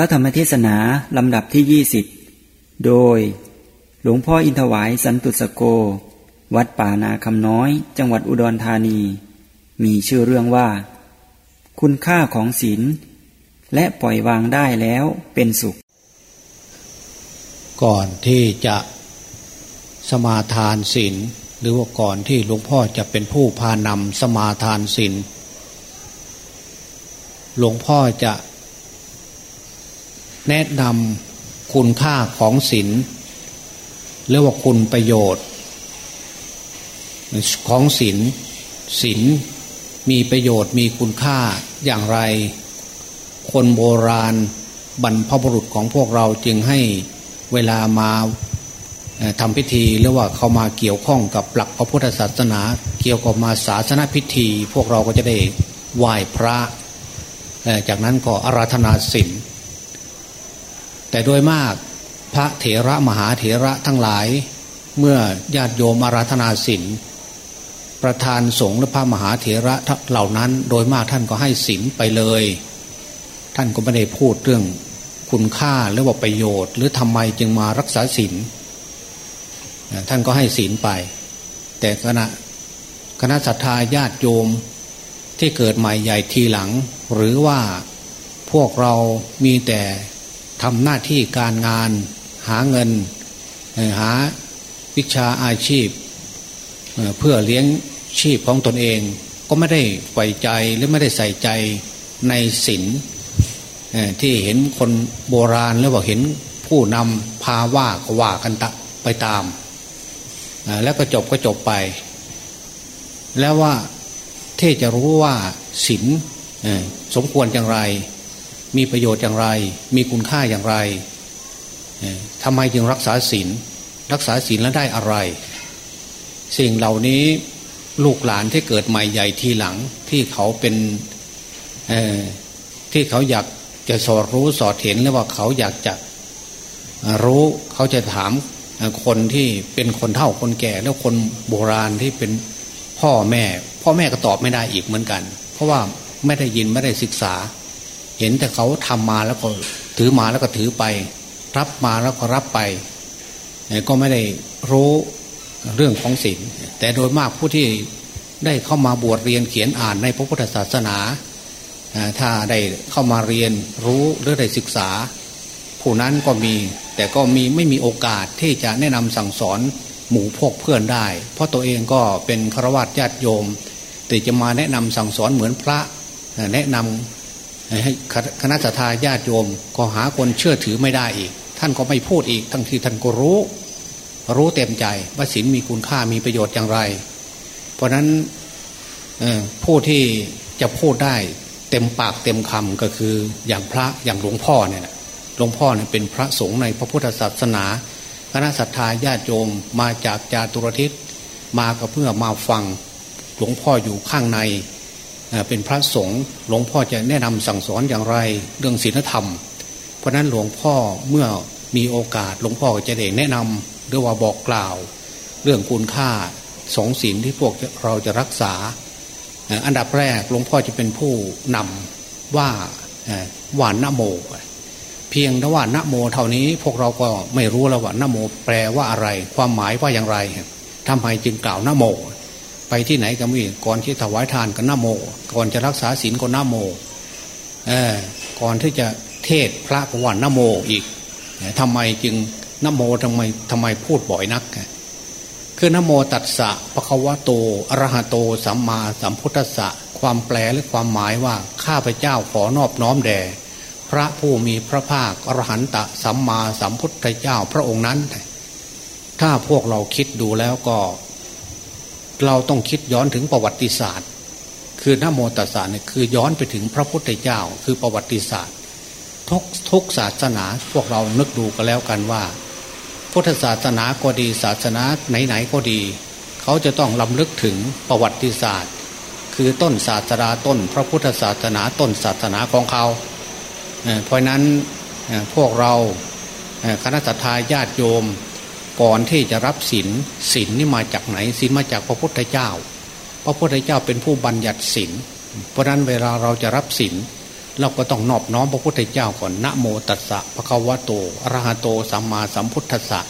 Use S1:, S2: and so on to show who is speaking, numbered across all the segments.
S1: ระธรรมเทศนาลำดับที่ 20 โดย หลวงพ่ออินทวายสันตุสโก วัดป่านาคำน้อย จังหวัดอุดรธานี มีชื่อเรื่องว่า คุณค่าของศีลและปล่อยวางได้แล้วเป็นสุข
S2: ก่อนที่จะสมาทานศีลหรือว่าก่อนที่หลวงพ่อจะเป็นผู้พานำสมาทานศีลหลวงพ่อจะ แนะนำคุณค่าของศีลเรียกว่าคุณประโยชน์ ของศีลศีลมีประโยชน์มีคุณค่าอย่างไร คนโบราณบรรพบุรุษของพวกเราจึงให้เวลามาทำพิธีหรือว่าเขามาเกี่ยวข้องกับหลักพระพุทธศาสนา เกี่ยวกับมาศาสนาพิธี พวกเราก็จะได้ไหว้พระ จากนั้นก็อาราธนาศีล แต่โดยมากพระเถระมหาเถระทั้งหลาย เมื่อญาติโยมอาราธนาศีลประธานสงฆ์หรือพระมหาเถระเหล่านั้น โดยมากท่านก็ให้ศีลไปเลย ท่านก็ไม่ได้พูดเรื่องคุณค่าหรือว่าประโยชน์ หรือทำไมจึงมารักษาศีลท่านก็ให้ศีลไป แต่คณะคณะศรัทธาญาติโยมที่เกิดใหม่ใหญ่ทีหลัง หรือว่าพวกเรามีแต่ ทำหน้าที่การงาน หาเงินหาวิชาอาชีพ เพื่อเลี้ยงชีพของตนเอง ก็ไม่ได้ใฝ่ใจหรือไม่ได้ใส่ใจในศีลที่เห็นคนโบราณแล้วว่าเห็นผู้นำพาว่าก็ว่ากันตะไปตาม แล้วก็จบก็จบไป แล้วว่าที่จะรู้ว่าศีลสมควรอย่างไร มีประโยชน์อย่างไร มีคุณค่าอย่างไรทำไมจึงรักษาศีลรักษาศีลแล้วได้อะไร สิ่งเหล่านี้ลูกหลานที่เกิดใหม่ใหญ่ทีหลังที่เขาเป็นที่เขาอยากจะสอดรู้สอดเห็นหรือว่าเขาอยากจะรู้เขาจะถามคนที่เป็นคนเฒ่าคนแก่ แล้วคนโบราณที่เป็นพ่อแม่ พ่อแม่ก็ตอบไม่ได้อีกเหมือนกัน เพราะว่าไม่ได้ยินไม่ได้ศึกษา เห็นแต่เขาทำมาแล้วก็ถือมาแล้วก็ถือไป รับมาแล้วก็รับไปก็ไม่ได้รู้เรื่องของศีลแต่โดยมากผู้ที่ได้เข้ามาบวชเรียนเขียนอ่านในพระพุทธศาสนา ถ้าได้เข้ามาเรียนรู้หรือได้ศึกษา ผู้นั้นก็มี แต่ก็มีไม่มีโอกาสที่จะแนะนำสั่งสอนหมู่พวกเพื่อนได้ เพราะตัวเองก็เป็นฆราวาสญาติโยม แต่จะมาแนะนำสั่งสอนเหมือนพระแนะนำ ให้คณะสัตยาติโยมก็หาคนเชื่อถือไม่ได้อีก ท่านก็ไม่พูดอีก ทั้งที่ท่านก็รู้ รู้เต็มใจว่าศีลมีคุณค่ามีประโยชน์อย่างไร เพราะนั้นผู้ที่จะพูดได้เต็มปากเต็มคำก็คืออย่างพระอย่างหลวงพ่อเนี่ยหลวงพ่อเนี่ยเป็นพระสงฆ์ในพระพุทธศาสนา คณะศรัทธาญาติโยมมาจากจาตุรทิศมาก็เพื่อมาฟังหลวงพ่ออยู่ข้างใน เป็นพระสงฆ์หลวงพ่อจะแนะนำสั่งสอนอย่างไรเรื่องศีลธรรม เพราะนั้นหลวงพ่อเมื่อมีโอกาสหลวงพ่อจะได้แนะนำหรือว่าบอกกล่าว เรื่องคุณค่าสองศีลที่พวกเราจะรักษา อันดับแรกหลวงพ่อจะเป็นผู้นำว่าหวานนโม เพียงแต่ว่านโมเท่านี้พวกเราก็ไม่รู้แล้วว่านโมแปลว่าอะไร ความหมายว่าอย่างไรทำไมจึงกล่าวนโม ไปที่ไหนก็มีก่อนที่ถวายทานก็นโม ก่อนจะรักษาศีลก็นโมเออก่อนที่จะเทศพระกว่านโมอีกทำไมจึงนโมทำไมทำไมพูดบ่อยนัก คือนโมตัสสะปะคะวะโตอรหะโตสัมมาสัมพุทธัสสะความแปลหรือความหมายว่าข้าพเจ้าขอนอบน้อมแด่พระผู้มีพระภาคอรหันตะสัมมาสัมพุทธเจ้าพระองค์นั้น ถ้าพวกเราคิดดูแล้วก็ เราต้องคิดย้อนถึงประวัติศาสตร์ คือนโมตัสสะเนี่ยคือย้อนไปถึงพระพุทธเจ้า คือประวัติศาสตร์ ทุกทุกศาสนาพวกเรานึกดูกันแล้วกันว่า พุทธศาสนาก็ดีศาสนาไหนๆก็ดี เขาจะต้องลำลึกถึงประวัติศาสตร์ คือต้นศาสนาต้น พระพุทธศาสนาต้นศาสนาของเขาเพราะนั้นพวกเราคณะสัตยาญาติโยม ก่อนที่จะรับศีลศีลนี่มาจากไหนศีลมาจากพระพุทธเจ้า พระพุทธเจ้าเป็นผู้บัญญัติศีลเพราะนั้นเวลาเราจะรับศีลเราก็ต้องนอบน้อมพระพุทธเจ้าก่อนนะโมตัสสะภะคะวะโตอรหะโตสัมมาสัมพุทธัสสะ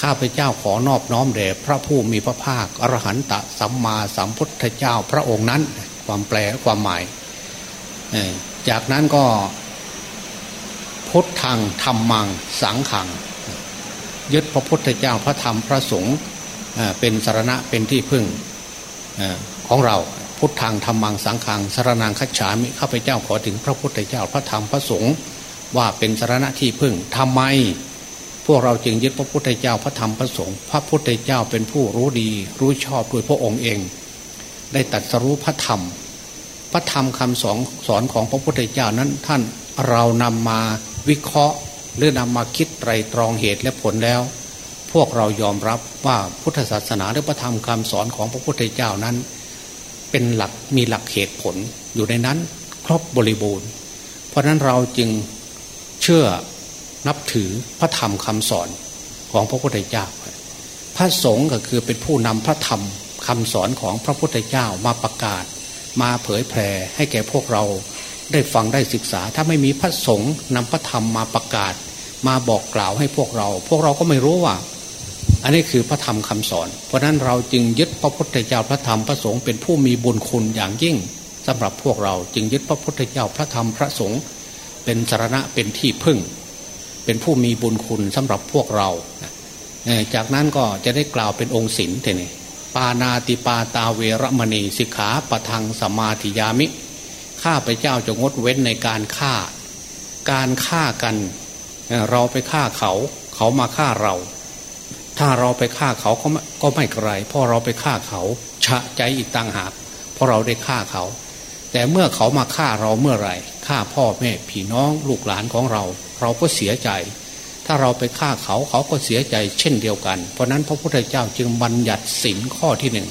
S2: ข้าพเจ้าขอนอบน้อมแด่พระผู้มีพระภาคอรหันตสัมมาสัมพุทธเจ้าพระองค์นั้น ความแปลความหมายจากนั้นก็พุทธังธรรมัง สังขัง ยึดพระพุทธเจ้าพระธรรมพระสงฆ์เป็นสารณะเป็นที่พึ่งของเราพุทธังธรรมังสังขังสารนังคัจฉามิข้าพเจ้าขอถึงพระพุทธเจ้าพระธรรมพระสงฆ์ว่าเป็นสารณะที่พึ่งทำไม พวกเราจึงยึดพระพุทธเจ้าพระธรรมพระสงฆ์พระพุทธเจ้าเป็นผู้รู้ดี รู้ชอบด้วยพระองค์เอง ได้ตัดสรู้พระธรรม พระธรรมคำสอนสอนของพระพุทธเจ้านั้นท่านเรานำมาวิเคราะห์ หรือนำมาคิดไตรตรองเหตุและผลแล้ว พวกเรายอมรับว่าพุทธศาสนาหรือพระธรรมคำสอนของพระพุทธเจ้านั้น เป็นหลักมีหลักเหตุผลอยู่ในนั้นครบบริบูรณ์ เพราะนั้นเราจึงเชื่อนับถือพระธรรมคำสอนของพระพุทธเจ้า พระสงฆ์ก็คือเป็นผู้นำพระธรรมคำสอนของพระพุทธเจ้ามาประกาศ มาเผยแผ่ให้แก่พวกเรา ได้ฟังได้ศึกษา ถ้าไม่มีพระสงฆ์นำพระธรรมมาประกาศ มาบอกกล่าวให้พวกเรา พวกเราก็ไม่รู้ว่า อันนี้คือพระธรรมคำสอน เพราะนั้นเราจึงยึดพระพุทธเจ้าพระธรรมพระสงฆ์เป็นผู้มีบุญคุณอย่างยิ่งสำหรับพวกเราจึงยึดพระพุทธเจ้าพระธรรมพระสงฆ์เป็นสารณะเป็นที่พึ่ง เป็นผู้มีบุญคุณสำหรับพวกเรา จากนั้นก็จะได้กล่าวเป็นองค์ศิลป์เทนี่ปานาติปาตาเวรมณีสิกขาปะทังสมาธิยามิ ข้าพเจ้าจะงดเว้นในการฆ่า การฆ่ากัน เราไปฆ่าเขา เขามาฆ่าเรา ถ้าเราไปฆ่าเขาก็ไม่ก็ไม่ไกลเพราะเราไปฆ่าเขาชะใจอีกต่างหากเพราะเราได้ฆ่าเขา แต่เมื่อเขามาฆ่าเราเมื่อไหร่ฆ่าพ่อแม่พี่น้องลูกหลานของเรา เราก็เสียใจ ถ้าเราไปฆ่าเขาเขาก็เสียใจเช่นเดียวกัน เพราะนั้นพระพุทธเจ้าจึงบัญญัติสินข้อที่หนึ่ง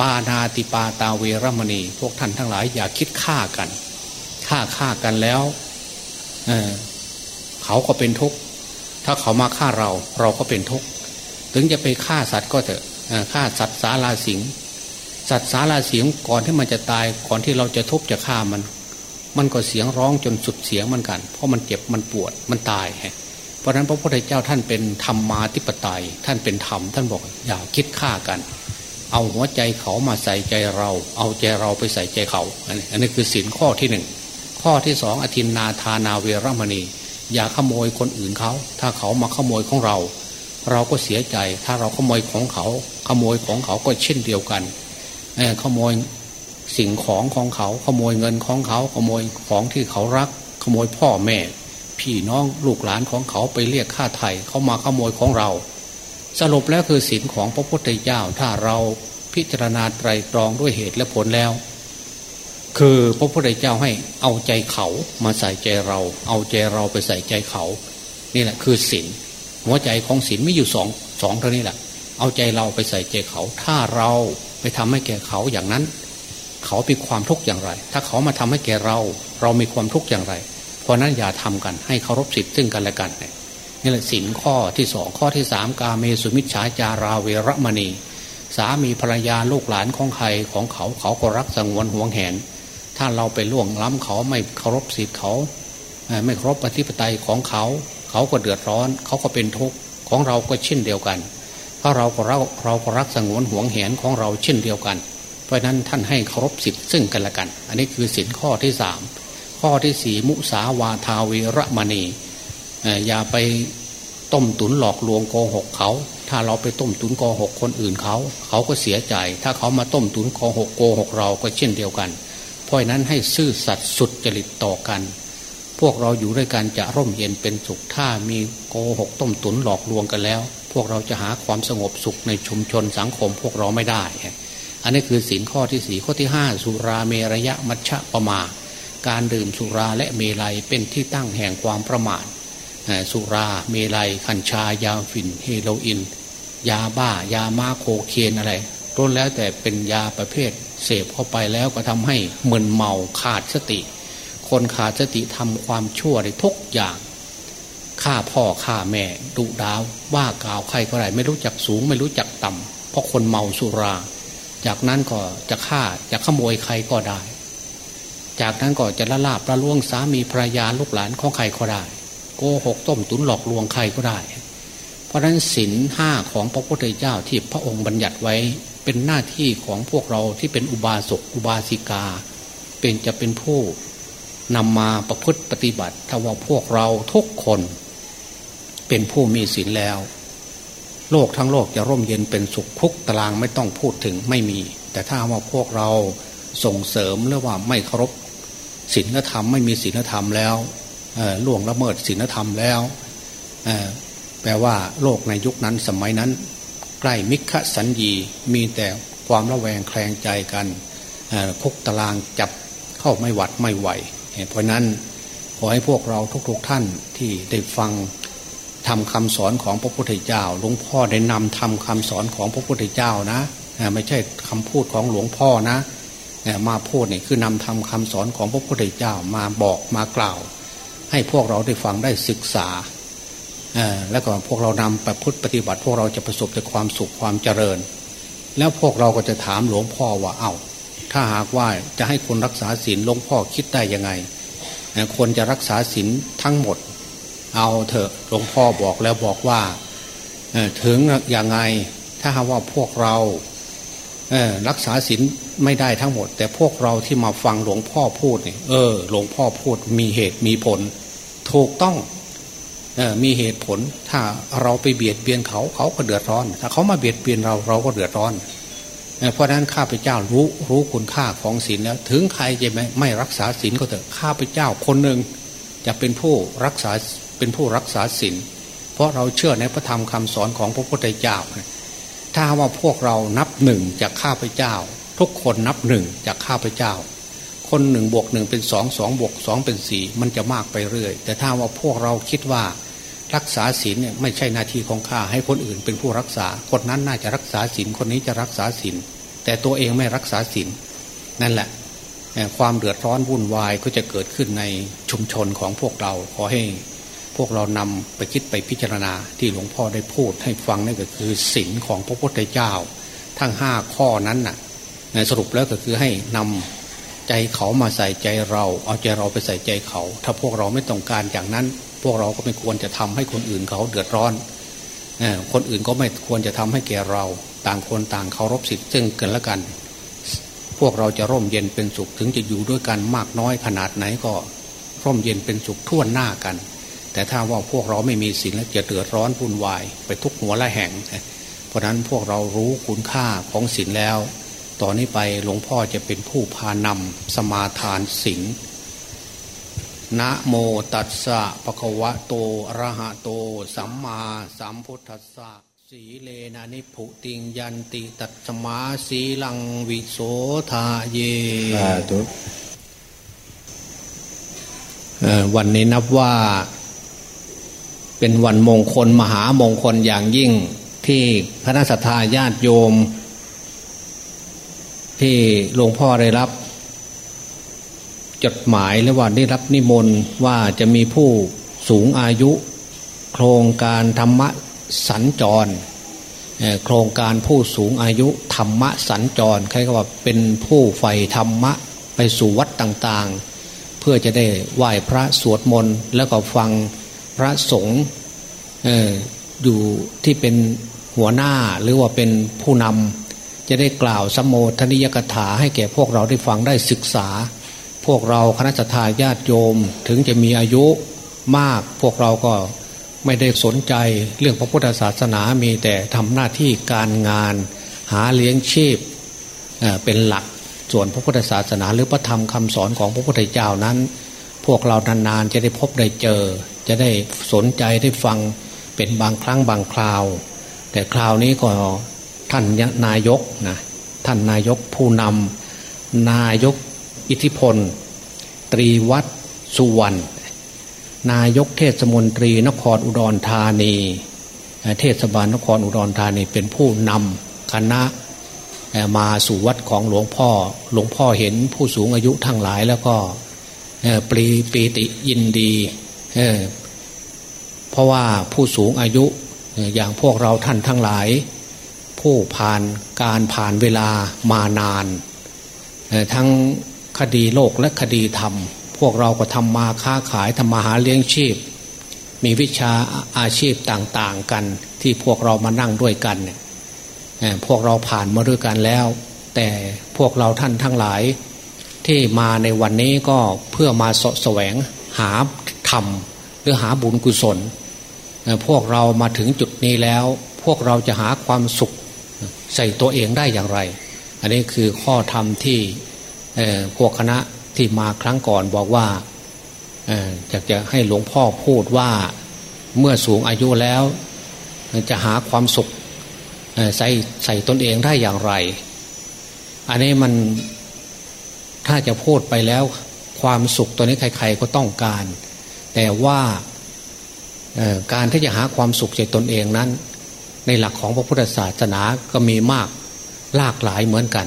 S2: ปานาติปาตาเวรมณี พวกท่านทั้งหลายอย่าคิดฆ่ากันฆ่าฆ่ากันแล้วเเขาก็เป็นทุกข์ถ้าเขามาฆ่าเรา เราก็เป็นทุกข์ถึงจะไปฆ่าสัตว์ก็เถอะฆ่าสัตว์สาลาสิงสัตว์สาลาเสิงก่อนที่มันจะตายก่อนที่เราจะทุบจะฆ่ามัน มันก็เสียงร้องจนสุดเสียงมือนกัน เพราะมันเจ็บมันปวดมันตายเพราะนั้นพระพุทธเจ้าท่านเป็นธรรมมาธิปไตยท่านเป็นธรรมท่านบอกอย่าคิดฆ่ากัน เอาหัวใจเขามาใส่ใจเรา เอาใจเราไปใส่ใจเขา อันนี้คือสินข้อที่หนึ่งข้อที่สองอธินนาทานาเวรมณี อย่าขโมยคนอื่นเขา ถ้าเขามาขโมยของเรา เราก็เสียใจ ถ้าเราขโมยของเขา ขโมยของเขาก็เช่นเดียวกันขโมยสิ่งของของเขา ขโมยเงินของเขา ขโมยของที่เขารัก ขโมยพ่อแม่ พี่น้องลูกหลานของเขาไปเรียกค่าไถ่เขามาขโมยของเรา สรุปแล้วคือศีลของพระพุทธเจ้าถ้าเราพิจารณาไตรตรองด้วยเหตุและผลแล้ว คือพระพุทธเจ้าให้เอาใจเขามาใส่ใจเรา เอาใจเราไปใส่ใจเขา นี่แหละคือศีลหัวใจของศีลไม่อยู่สองสองเท่านี้แหละ เอาใจเราไปใส่ใจเขา ถ้าเราไปทำให้แก่เขาอย่างนั้น เขามีความทุกข์อย่างไร ถ้าเขามาทำให้แก่เรา เรามีความทุกข์อย่างไร เพราะนั้นอย่าทำกันให้เคารพสิทธิ์ซึ่งกันและกันเนี่ย นี่แหละสินข้อที่สองข้อที่สามกาเมสุมิชฌาจาราเวรมณี สามีภรรยาลูกหลานของใครของเขาเขาก็รักสงวนห่วงแหน ถ้าเราไปล่วงล้ำเขาไม่เคารพสิทธิ์เขาไม่เคารพปฏิปไตยของเขา เขาก็เดือดร้อน เขาก็เป็นทุกข์ของเราก็เช่นเดียวกัน เพราะเราก็รักเราก็รักสงวนห่วงแหนของเราเช่นเดียวกัน เพราะนั้นท่านให้เคารพสิทธิ์ซึ่งกันและกัน อันนี้คือสินข้อที่สามข้อที่สี่มุสาวาทาเวรมณี อย่าไปต้มตุนหลอกลวงโกหกเขา ถ้าเราไปต้มตุนโกหกคนอื่นเขา เขาก็เสียใจ ถ้าเขามาต้มตุนโกหกโกหกเราก็เช่นเดียวกัน เพราะนั้นให้ซื่อสัตย์สุดจริตต่อกัน พวกเราอยู่ด้วยกันจะร่มเย็นเป็นสุข ถ้ามีโกหกต้มตุนหลอกลวงกันแล้ว พวกเราจะหาความสงบสุขในชุมชนสังคมพวกเราไม่ได้ อันนี้คือสินข้อที่สี่ข้อที่ห้าสุราเมรยะมัชฌะประมา การดื่มสุราและเมลัยเป็นที่ตั้งแห่งความประมาท สุราเมลัยคัญชายาฝิ่นเฮโรอีนยาบ้ายามาโคเคนอะไรต้นแล้วแต่เป็นยาประเภทเสพเข้าไปแล้วก็ทำให้มึนเมาขาดสติ คนขาดสติทำความชั่วในทุกอย่างฆ่าพ่อฆ่าแม่ดุดาวว่ากล่าวใครก็ได้ไม่รู้จักสูงไม่รู้จักต่ำเพราะคนเมาสุรา จากนั้นก็จะฆ่าจะขโมยใครก็ได้จจากนั้นก็จะละลาบละล่วงสามีภรรยาลูกหลานของใครก็ได้ โกหกต้มตุนหลอกลวงใครก็ได้ เพราะฉะนั้นศีลห้าของพระพุทธเจ้าที่พระองค์บัญญัติไว้เป็นหน้าที่ของพวกเราที่เป็นอุบาสกอุบาสิกา เป็นจะเป็นผู้นำมาประพฤติปฏิบัติถ้าว่าพวกเราทุกคน เป็นผู้มีศีลแล้ว โลกทั้งโลกจะร่มเย็นเป็นสุขคุกตารางไม่ต้องพูดถึงไม่มี แต่ถ้าว่าพวกเราส่งเสริมหรือว่าไม่เคารพศีลธรรมไม่มีศีลธรรมแล้ว ล่วงละเมิดศีลธรรมแล้วแปลว่าโลกในยุคนั้นสมัยนั้น ใกล้มิขสัญญีมีแต่ความระแวงแคลงใจกันคุกตารางจับเข้าไม่หวัดไม่ไหว เพราะนั้นขอให้พวกเราทุกๆทท่านที่ได้ฟังทำคำสอนของพระพุทธเจ้า หลวงพ่อได้นำทำคำสอนของพระพุทธเจ้านะไม่ใช่คำพูดของหลวงพ่อนะมาพูดนี่คือนำทำคำสอนของพระพุทธเจ้ามาบอกมากล่าว ให้พวกเราได้ฟังได้ศึกษาแล้วก็พวกเรานำไปพุทธปฏิบัติ พวกเราจะประสบแต่ความสุขความเจริญ แล้วพวกเราก็จะถามหลวงพ่อว่าเอา้า ถ้าหากว่าจะให้คนรักษาศีลหลวงพ่อคิดได้ยังไง คนจะรักษาศีลทั้งหมด เอาเถอะหลวงพ่อบอกแล้วบอกว่าถึงอย่างไงถ้าหากว่าพวกเรารักษาศีลไม่ได้ทั้งหมด แต่พวกเราที่มาฟังหลวงพ่อพูดเนี่ยเออ หลวงพ่อพูดมีเหตุมีผล ถูกต้องมีเหตุผลถ้าเราไปเบียดเบียนเขาเขาก็เดือดร้อน ถ้าเขามาเบียดเบียนเราเราก็เดือดร้อน เพราะนั้นข้าพเจ้ารู้รู้คุณค่าของศีลแล้ว ถึงใครจะไม่ไม่รักษาศีลก็เถอะข้าพเจ้าคนหนึ่งจะเป็นผู้รักษาเป็นผู้รักษาศีลเพราะเราเชื่อในพระธรรมคำสอนของพระพุทธเจ้า ถ้าว่าพวกเรานับหนึ่งจากข้าพเจ้า ทุกคนนับหนึ่งจากข้าพเจ้า คนหนึ่งบวกหนึ่งเป็นสองสองบวกสองเป็นสี่มันจะมากไปเรื่อย แต่ถ้าว่าพวกเราคิดว่ารักษาศีลเนี่ยไม่ใช่หน้าที่ของข้าให้คนอื่นเป็นผู้รักษา คนนั้นน่าจะรักษาศีลคนนี้จะรักษาศีลแต่ตัวเองไม่รักษาศีลนั่นแหละความเดือดร้อนวุ่นวายก็จะเกิดขึ้นในชุมชนของพวกเราขอให้พวกเรานำไปคิดไปพิจารณาที่หลวงพ่อได้พูดให้ฟังนั่นก็คือศีลของพระพุทธเจ้า ทั้งห้าข้อนั้นน่ะสรุปแล้วก็คือให้นำ ใจเขามาใส่ใจเรา เอาใจเราไปใส่ใจเขา ถ้าพวกเราไม่ต้องการอย่างนั้น พวกเราก็ไม่ควรจะทำให้คนอื่นเขาเดือดร้อนคนอื่นก็ไม่ควรจะทำให้แก่เรา ต่างคนต่างเคารพสิทธิ์ซึ่งกันและกัน พวกเราจะร่มเย็นเป็นสุขถึงจะอยู่ด้วยกันมากน้อยขนาดไหนก็ร่มเย็นเป็นสุขทั่วหน้ากัน แต่ถ้าว่าพวกเราไม่มีศีลแล้วจะเดือดร้อนวุ่นวาย ไปทุกหัวละแห่ง เพราะนั้นพวกเรารู้คุณค่าของศีลแล้ว ต่อนนี้ไปหลวงพ่อจะเป็นผู้พานำสมาทานศีลนะโมตัสสะภะคะวะโตอะระหะโต สัมมาสัมพุทธัสสะสีเลนะนิพุติงยันติตัตสมาสีลังวิโสทาเยวันนี้นับว่าเป็นวันมงคลมหามงคลอย่างยิ่งที่คณะสัตยาญาติโยม ที่หลวงพ่อได้รับ จดหมายและว่าได้รับนิมนต์ว่าจะมีผู้สูงอายุ โครงการธรรมะสัญจร โครงการผู้สูงอายุธรรมะสัญจรใครก็ว่าเป็นผู้ใฝ่ธรรมะไปสู่วัดต่างๆ เพื่อจะได้ไหว้พระสวดมนต์แล้วก็ฟังพระสงฆ์อยู่ที่เป็นหัวหน้าหรือว่าเป็นผู้นำ จะได้กล่าวสมโภชนิยกถาให้แก่พวกเราได้ฟังได้ศึกษา พวกเราคณะทาญาติโยมถึงจะมีอายุมากพวกเราก็ไม่ได้สนใจเรื่องพระพุทธศาสนามีแต่ทำหน้าที่การงาน หาเลี้ยงชีพเป็นหลักส่วนพระพุทธศาสนาหรือพระธรรมคำสอนของพระพุทธเจ้านั้น พวกเรานานๆจะได้พบได้เจอ จะได้สนใจได้ฟังเป็นบางครั้งบางคราว แต่คราวนี้ก็ ท่านนายกนะท่านนายกผู้นำนายกอิทธิพล ตรีวัดสุวรรณนายกเทศมนตรีนครอุดรธานี เทศบาลนครอุดรธานีเป็นผู้นำคณะมาสู่วัดของหลวงพ่อ หลวงพ่อเห็นผู้สูงอายุทั้งหลายแล้วก็ปรีปีติยินดีเเพราะว่าผู้สูงอายุอย่างพวกเราท่านทั้งหลาย ผู้ผ่านการผ่านเวลามานาน ทั้งคดีโลกและคดีธรรม พวกเราก็ทำมาค้าขายทำมาหาเลี้ยงชีพ มีวิชาอาชีพต่างๆกัน ที่พวกเรามานั่งด้วยกันเนี่ยพวกเราผ่านมาด้วยกันแล้ว แต่พวกเราท่านทั้งหลาย ที่มาในวันนี้ก็เพื่อมาสแสวงหาธรรมหรือหาบุญกุศล พวกเรามาถึงจุดนี้แล้ว พวกเราจะหาความสุข ใส่ตัวเองได้อย่างไร อันนี้คือข้อธรรมที่พวกคณะที่มาครั้งก่อนบอกว่าอยากจะให้หลวงพ่อพูดว่าเมื่อสูงอายุแล้ว จะหาความสุขใส่ใส่ตนเองได้อย่างไร อันนี้มันถ้าจะพูดไปแล้วความสุขตัวนี้ใคร ๆ ก็ต้องการ แต่ว่าการที่จะหาความสุขใจตนเองนั้น ในหลักของพระพุทธศาสนาก็มีมากหลากหลายเหมือนกัน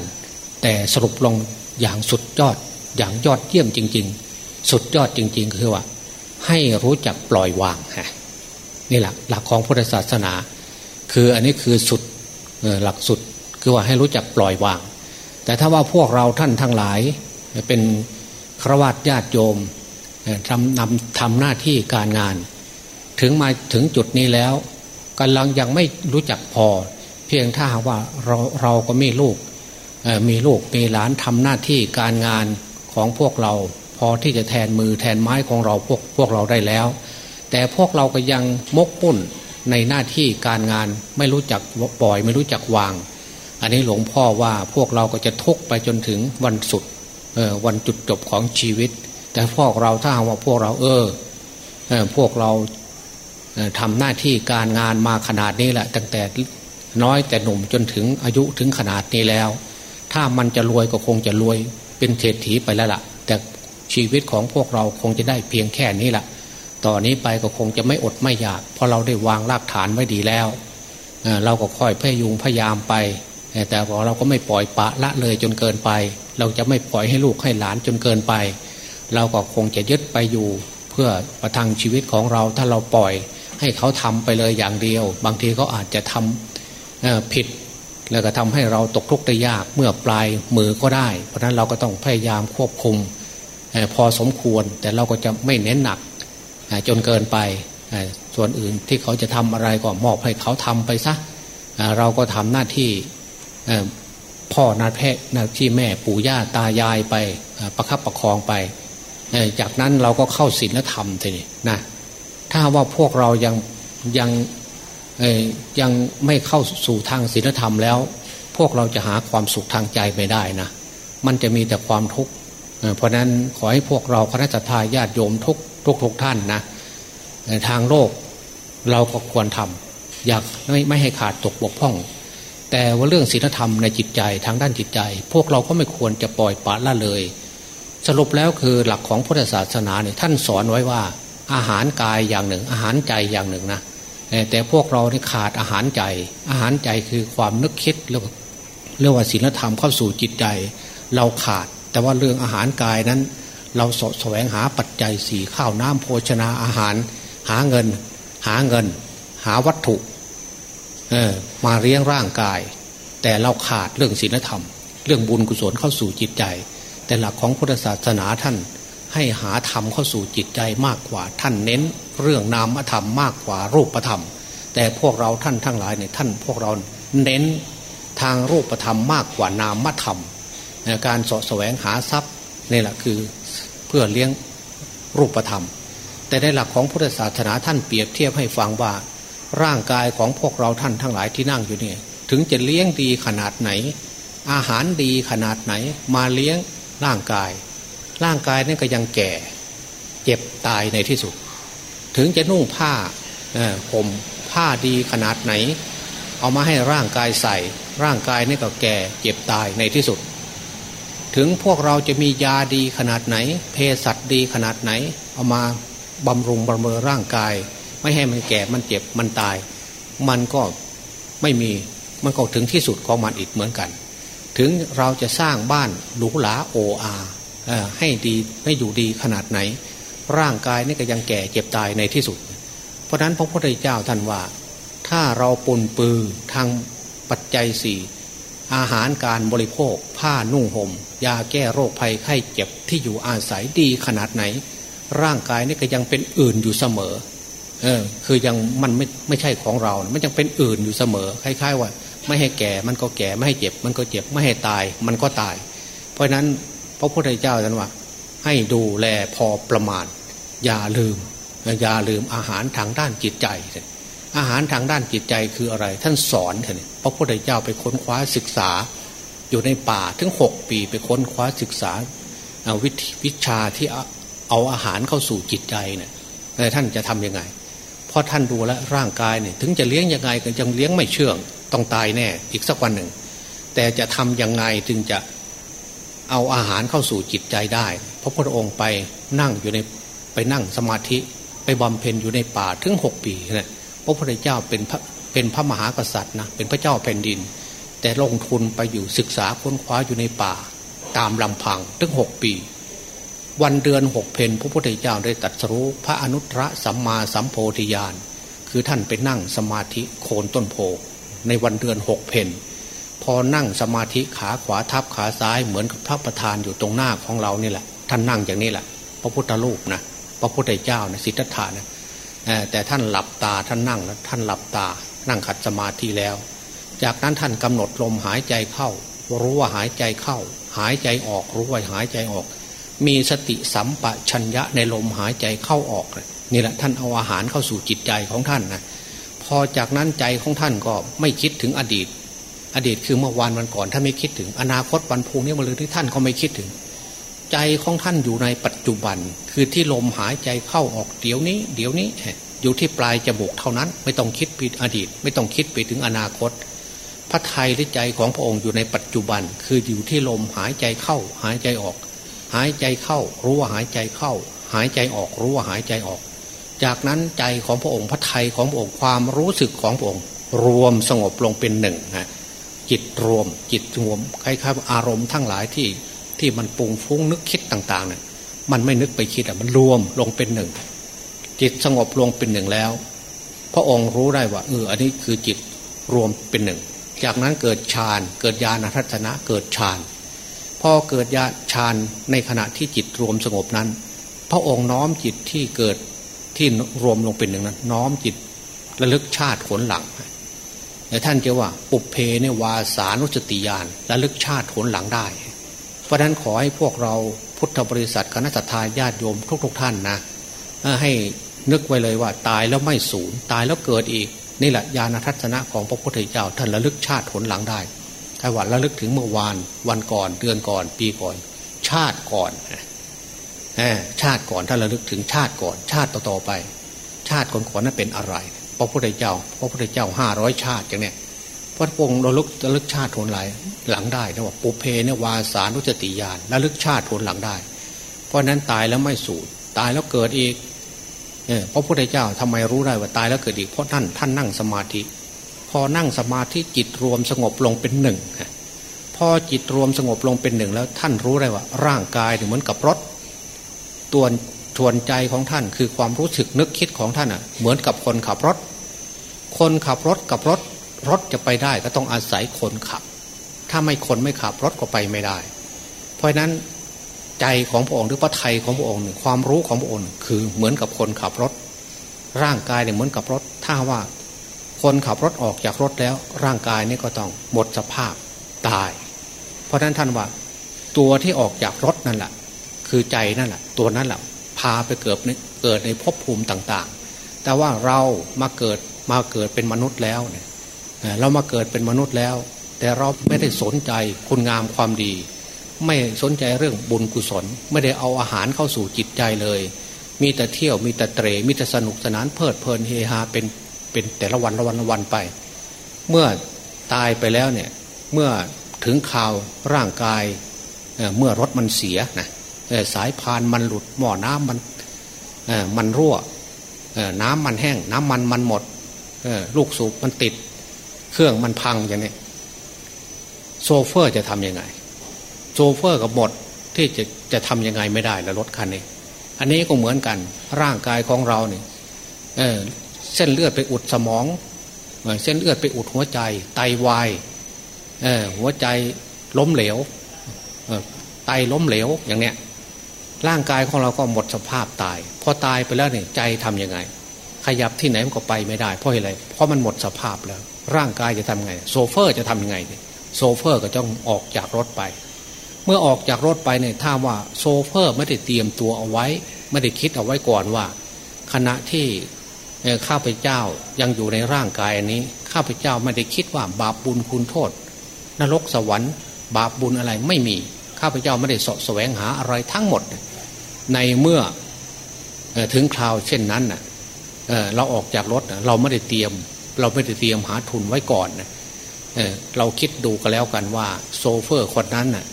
S2: แต่สรุปลงอย่างสุดยอดอย่างยอดเยี่ยมจริง ๆ สุดยอดจริง ๆ คือว่า ให้รู้จักปล่อยวางฮะนี่แหละหลักของพุทธศาสนา คืออันนี้คือสุดหลักสุดคือว่าให้รู้จักปล่อยวาง แต่ถ้าว่าพวกเราท่านทั้งหลายเป็นครวญญาติโยมทำนำทำหน้าที่การงาน ถึงมาถึงจุดนี้แล้ว กำลังยังไม่รู้จักพอ เพียงถ้าว่าเราเราก็มีลูกมีลูกมีหลานทำหน้าที่การงานของพวกเรา พอที่จะแทนมือแทนไม้ของเราพวกพวกเราได้แล้ว แต่พวกเราก็ยังมกปุ้นในหน้าที่การงานไม่รู้จักปล่อยไม่รู้จักวาง อันนี้หลวงพ่อว่าพวกเราก็จะทุกไปจนถึงวันสุดวันจุดจบของชีวิต แต่พวกเราถ้าว่าพวกเราเออพวกเรา ทำหน้าที่การงานมาขนาดนี้แหละ ตั้งแต่น้อยแต่หนุ่มจนถึงอายุถึงขนาดนี้แล้ว ถ้ามันจะรวยก็คงจะรวยเป็นเศรษฐีไปแล้วละ่ะ แต่ชีวิตของพวกเราคงจะได้เพียงแค่นี้แหละต่อนนี้ไปก็คงจะไม่อดไม่อยาก เพราะเราได้วางรากฐานไว้ดีแล้วเราก็ค่อยพยุงพยายามไป แต่เราก็ไม่ปล่อยปะละเลยจนเกินไป เราจะไม่ปล่อยให้ลูกให้หลานจนเกินไป เราก็คงจะยึดไปอยู่ เพื่อประทังชีวิตของเราถ้าเราปล่อย ให้เขาทำไปเลยอย่างเดียว บางทีเขาอาจจะทำผิด แล้วก็ทำให้เราตกทุกข์ได้ยากเมื่อปลายมือก็ได้ เพราะนั้นเราก็ต้องพยายามควบคุมพอสมควร แต่เราก็จะไม่เน้นหนักจนเกินไป ส่วนอื่นที่เขาจะทำอะไรก็มอบให้เขาทำไปซะเราก็ทำหน้าที่พ่อนาแพะนาที่แม่ปู่ย่าตายายไปประคับประคองไป จากนั้นเราก็เข้าศีลธรรมทีนี้นะ ถ้าว่าพวกเรายังยังยังไม่เข้าสู่ทางศีลธรรมแล้ว พวกเราจะหาความสุขทางใจไม่ได้นะ มันจะมีแต่ความทุกข์เพราะนั้นขอให้พวกเราคณะทาญาติโยมทุกทุกทุกท่านนะทางโลกเราก็ควรทำอยากไม่ไม่ให้ขาดตกบกพร่อง แต่ว่าเรื่องศีลธรรมในจิตใจทางด้านจิตใจ พวกเราก็ไม่ควรจะปล่อยปละละเลย สรุปแล้วคือหลักของพุทธศาสนาเนี่ยท่านสอนไว้ว่า อาหารกายอย่างหนึ่ง อาหารใจอย่างหนึ่งนะแต่พวกเราที่ขาดอาหารใจ อาหารใจคือความนึกคิดเรียกเรียกว่าศีลธรรมเข้าสู่จิตใจ เราขาด แต่ว่าเรื่องอาหารกายนั้น เราสแสวงหาปัจจัยสี่ข้าวน้ำโภชนาอาหาร หาเงิน หาเงิน หาวัตถุมาเลี้ยงร่างกาย แต่เราขาดเรื่องศีลธรรม เรื่องบุญกุศลเข้าสู่จิตใจ แต่หลักของพุทธศาสนาท่าน ให้หาธรรมเข้าสู่จิตใจมากกว่า ท่านเน้นเรื่องนามธรรมมากกว่ารูปธรรม แต่พวกเราท่านทั้งหลายเนี่ยท่านพวกเราเน้นทางรูปธรรมมากกว่านามธรรมในการสะแสวงหาทรัพย์นี่แหละคือเพื่อเลี้ยงรูปธรรม แต่ในหลักของพุทธศาสนาท่านเปรียบเทียบให้ฟังว่า ร่างกายของพวกเราท่านทั้งหลายที่นั่งอยู่เนี่ยถึงจะเลี้ยงดีขนาดไหน อาหารดีขนาดไหนมาเลี้ยงร่างกาย ร่างกายนี่ก็ยังแก่ เจ็บตายในที่สุด ถึงจะนุ่งผ้าผมผ้าดีขนาดไหน เอามาให้ร่างกายใส่ ร่างกายนี่ก็แก่เจ็บตายในที่สุด ถึงพวกเราจะมียาดีขนาดไหน เภสัชดีขนาดไหน เอามาบำรุงบำเรอร่างกาย ไม่ให้มันแก่มันเจ็บมันตาย มันก็ไม่มีมันก็ถึงที่สุดของมันอีกเหมือนกัน ถึงเราจะสร้างบ้านหรูหราโออา ให้ดีไม่อยู่ดีขนาดไหน ร่างกายนี่ก็ยังแก่เจ็บตายในที่สุด เพราะนั้นพระพุทธเจ้าท่านว่า ถ้าเราปนปือทางปัจจัยสี่อาหารการบริโภค ผ้านุ่งหม่มยาแก้โรคภัยไข้เจ็บที่อยู่อาศัยดีขนาดไหน ร่างกายนี่ก็ยังเป็นอื่นอยู่เสมอเออคือยังมันไม่ไม่ใช่ของเรา มันยังเป็นอื่นอยู่เสมอคล้ายๆว่า ไม่ให้แก่มันก็แก่ไม่ให้เจ็บ มันก็เจ็บไม่ให้ตาย มันก็ตาย เพราะนั้น ระพุทธเจ้าท่านว่า ให้ดูแลพอประมาณ อย่าลืมอย่าลืมอาหารทางด้านจิตใจ อาหารทางด้านจิตใจคืออะไร ท่านสอนท่านพระพุทธเจ้าไปค้นคว้าศึกษา อยู่ในป่าถึงหกปีไปค้นคว้าศึกษาวิวิชาที่เอาอาหารเข้าสู่จิตใจเนี่ยท่านจะทํำยังไงเพราะท่านดูแลร่างกายเนี่ยถึงจะเลี้ยงยังไงก็ยังเลี้ยงไม่เชื่อง ต้องตายแน่อีกสักวันหนึ่ง แต่จะทํำยังไงจึงจะ เอาอาหารเข้าสู่จิตใจได้ พระพุทธองค์ไปนั่งอยู่ในไปนั่งสมาธิไปบำเพ็ญอยู่ในป่าถึงหกปีนะพระพุทธเจ้าเป็นพระเป็นพระมหากษัตริย์นะเป็นพระเจ้าแผ่นดิน แต่ลงทุนไปอยู่ศึกษาค้นคว้าอยู่ในป่า ตามลำพังถึงหกปี วันเดือนหกเพนพระพุทธเจ้าได้ตัดสรู้พระอนุตตรสัมมาสัมโพธิญาณคือท่านไปนั่งสมาธิโคนต้นโพในวันเดือนหกเพน พอนั่งสมาธิขาขวาทับขาซ้ายเหมือนกับพระประธานอยู่ตรงหน้าของเรานี่แหละ ท่านนั่งอย่างนี้แหละ พระพุทธรูปนะพระพุทธเจ้านะสิทธัตถานะแต่ท่านหลับตาท่านนั่งแล้วท่านหลับตา นั่งขัดสมาธิแล้ว จากนั้นท่านกำหนดลมหายใจเข้า รู้ว่าหายใจเข้า หายใจออกรู้ว่าหายใจออก มีสติสัมปชัญญะในลมหายใจเข้าออกนี่แหละท่านเอาอาหารเข้าสู่จิตใจของท่านนะพอจากนั้นใจของท่านก็ไม่คิดถึงอดีต อดีตคือเมื่อวานวันก่อนท่านไม่คิดถึง อนาคตวันพรุ่งนี้มาเลยที่ท่านก็ไม่คิดถึง ใจของท่านอยู่ในปัจจุบัน คือที่ลมหายใจเข้าออกเดี๋ยวนี้ เดี๋ยวนี้อยู่ที่ปลายจมูกเท่านั้น ไม่ต้องคิดปิดอดีต ไม่ต้องคิดไปถึงอนาคต พระไทยหรือใจของพระองค์อยู่ในปัจจุบัน คืออยู่ที่ลมหายใจเข้า หายใจออก หายใจเข้า รู้ว่าหายใจเข้า หายใจออกรู้ว่าหายใจออก จากนั้นใจของพระองค์พระไทยของพระองค์ความรู้สึกของพระองค์ รวมสงบลงเป็นหนึ่งนะ จิตรวม จิตรวมคล้ายๆอารมณ์ทั้งหลายที่ที่มันปุงฟุ้งนึกคิดต่างๆเนี่ยมันไม่นึกไปคิดอะมันรวมลงเป็นหนึ่ง จิตสงบลงเป็นหนึ่งแล้ว พระองค์รู้ได้ว่าเอออันนี้คือจิตรวมเป็นหนึ่ง จากนั้นเกิดฌานเกิดญาณทัศนะเกิดฌานพอเกิดญาฌานในขณะที่จิตรวมสงบนั้น พระองค์น้อมจิตที่เกิดที่รวมลงเป็นหนึ่งนั้น น้อมจิตระลึกชาติผลหลัง ท่านจะว่าปุเพเนวาสานุสติยานระลึกชาติผลหลังได้ เพราะนั้นขอให้พวกเราพุทธบริษัทคณะสัตยาญาติโยมทุกๆทท่านนะให้นึกไว้เลยว่าตายแล้วไม่สูญตายแล้วเกิดอีกนี่แหละญาณทัศนะของพระพุทธเจ้าท่านระลึกชาติผลหลังได้ถ้าว่าระลึกถึงเมื่อวานวันก่อนเดือนก่อน ปีก่อน ชาติก่อนชาติก่อนถ้าระลึกถึงชาติก่อน ชาติต่อๆไป ชาติก่อนๆนั้นเป็นอะไร พระพุทธเจ้า พระพุทธเจ้าห้าร้อยชาติอย่างเนี้ยพระองค์ระลึกระลึกชาติผลหลายหลังได้นะว่าปุเพเนวาสานุจติยานระลึกชาติผลหลังได้ เพราะนั้นตายแล้วไม่สูญตายแล้วเกิดอีกเพราะพระพุทธเจ้าทำไมรู้ได้ว่าตายแล้วเกิดอีกเพราะท่านท่านนั่งสมาธิ พอนั่งสมาธิจิตรวมสงบลงเป็นหนึ่งพอจิตรวมสงบลงเป็นหนึ่งแล้วท่านรู้ได้ว่าร่างกายเหมือนกับรถ ตัว ทวนใจของท่านคือความรู้สึกนึกคิดของท่านอะเหมือนกับคนขับรถ คนขับรถกับรถ รถจะไปได้ก็ต้องอาศัยคนขับ ถ้าไม่คนไม่ขับรถก็ไปไม่ได้ เพราะนั้นใจของพระองค์หรือพระไทยของพระองค์ความรู้ของพระองค์คือเหมือนกับคนขับรถ ร่างกายเนี่ยเหมือนกับรถ ถ้าว่า คนขับรถออกจากรถแล้ว ร่างกายนี่ก็ต้องหมดสภาพตาย เพราะฉะนั้นท่านว่า ตัวที่ออกจากรถนั่นแหละคือใจนั่นแหละตัวนั้นแหละ พาไปเกิดในเกิดในภพภูมิต่างๆ แต่ว่าเรามาเกิดมาเกิดเป็นมนุษย์แล้วเนี่ยเรามาเกิดเป็นมนุษย์แล้ว แต่เราไม่ได้สนใจคุณงามความดี ไม่สนใจเรื่องบุญกุศล ไม่ได้เอาอาหารเข้าสู่จิตใจเลย มีแต่เที่ยวมีแต่เตรมีแต่สนุกสนานเพลิดเพลินเฮฮาเป็นเป็นแต่ละวันละวันละวันไป เมื่อตายไปแล้วเนี่ยเมื่อถึงข่าวร่างกายเเมื่อรถมันเสียนะ สายพานมันหลุดหม้อน้ำมันมันรั่วน้ำมันแห้ง น้ำมันมันหมดลูกสูบมันติด เครื่องมันพังอย่างนี้โซเฟอร์จะทำยังไง โซเฟอร์กับหมดที่จะจะทำยังไงไม่ได้แล้วรถคันนี้ อันนี้ก็เหมือนกันร่างกายของเราเนี่ยเเส้นเลือดไปอุดสมอง เส้นเลือดไปอุดหัวใจ ไตวายหัวใจล้มเหลวไตล้มเหลวอย่างเนี้ย ร่างกายของเราก็หมดสภาพตาย พอตายไปแล้วเนี่ยใจทํำยังไง ขยับที่ไหนมันก็ไปไม่ได้ เพราะอะไรเพราะมันหมดสภาพแล้ว ร่างกายจะทำไง โซเฟอร์จะทำยังไงโซเฟอร์ก็ต้องออกจากรถไป เมื่อออกจากรถไปเนี่ยถ้าว่าโซเฟอร์ไม่ได้เตรียมตัวเอาไว้ ไม่ได้คิดเอาไว้ก่อนว่า ขณะที่ข้าพเจ้ายังอยู่ในร่างกายอันนี้ ข้าพเจ้าไม่ได้คิดว่าบาปบุญคุณโทษ นรกสวรรค์ บาปบุญอะไรไม่มี ข้าพเจ้าไม่ได้สะแสวงหาอะไรทั้งหมด ในเมื่อถึงคราวเช่นนั้นน่ะเราออกจากรถเราไม่ได้เตรียม เราไม่ได้เตรียมหาทุนไว้ก่อนเเราคิดดูกันแล้วกันว่าโซเฟอร์คนนั้นน่ะ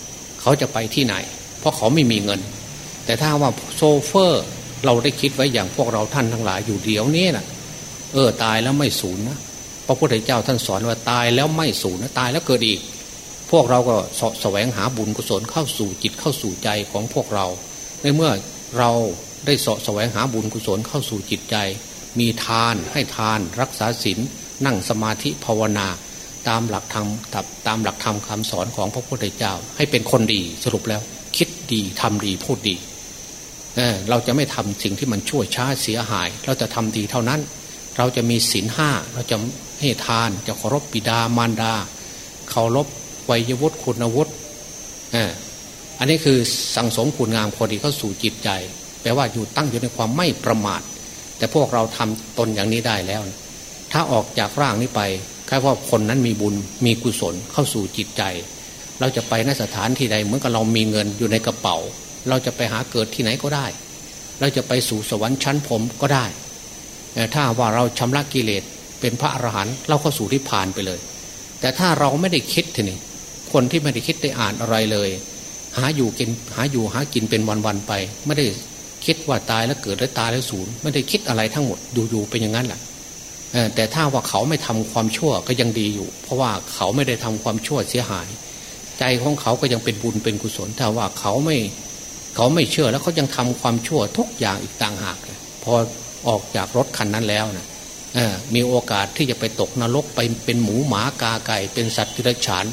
S2: เขาจะไปที่ไหน เพราะเขาไม่มีเงิน แต่ถ้าว่าโซเฟอร์เราได้คิดไว้อย่างพวกเราท่านทั้งหลายอยู่เดียวนี้นะเออตายแล้วไม่สูญนะพระพุทธเจ้าท่านสอนว่าตายแล้วไม่สูญนะตายแล้วเกิดอีก พวกเราก็สแสวงหาบุญกุศลเข้าสู่จิตเข้าสู่ใจของพวกเรา ในเมื่อเราได้สแสวงหาบุญกุศลเข้าสู่จิตใจ มีทานให้ทานรักษาศีลนั่งสมาธิภาวนา ตามหลักธรรมตามหลักธรรมคาสอนของพระพุทธเจ้า ให้เป็นคนดีสรุปแล้ว คิดดีทำดีพูดดีเเราจะไม่ทำสิ่งที่มันชั่วช้าเสียหาย เราจะทำดีเท่านั้น เราจะมีศีลห้าเราจะให้ทานจะเคารพบิดามารดาเคารพวัยวุฒิคุณวุฒิ อันนี้คือสังสมคุณงามพอดีเข้าสู่จิตใจ แปลว่าอยู่ตั้งอยู่ในความไม่ประมาท แต่พวกเราทำตนอย่างนี้ได้แล้ว ถ้าออกจากร่างนี้ไปแค่ว่าคนนั้นมีบุญมีกุศลเข้าสู่จิตใจ เราจะไปในสถานที่ใดเหมือนกับเรามีเงินอยู่ในกระเป๋า เราจะไปหาเกิดที่ไหนก็ได้ เราจะไปสู่สวรรค์ชั้นผมก็ได้ถ้าว่าเราชำระกิเลสเป็นพระอรหันต์เราก็สู่ที่ผ่านไปเลย แต่ถ้าเราไม่ได้คิดทีนี่คนที่ไม่ได้คิดได้อ่านอะไรเลย หาอยู่กินหาอยู่หากินเป็นวันๆไป ไม่ได้คิดว่าตายแล้วเกิดแล้วตายแล้วสูญไม่ได้คิดอะไรทั้งหมดอยู่ๆเป็นอย่างนั้นแหละแต่ถ้าว่าเขาไม่ทำความชั่วก็ยังดีอยู่ เพราะว่าเขาไม่ได้ทำความชั่วเสียหาย ใจของเขาก็ยังเป็นบุญเป็นกุศลถ้าว่าเขาไม่เขาไม่เชื่อแล้วเขายังทำความชั่วทุกอย่างอีกต่างหากพอออกจากรถคันนั้นแล้วนะมีโอกาสที่จะไปตกนรกไปเป็นหมูหมากาไก่เป็นสัตว์ที่ไรฉาน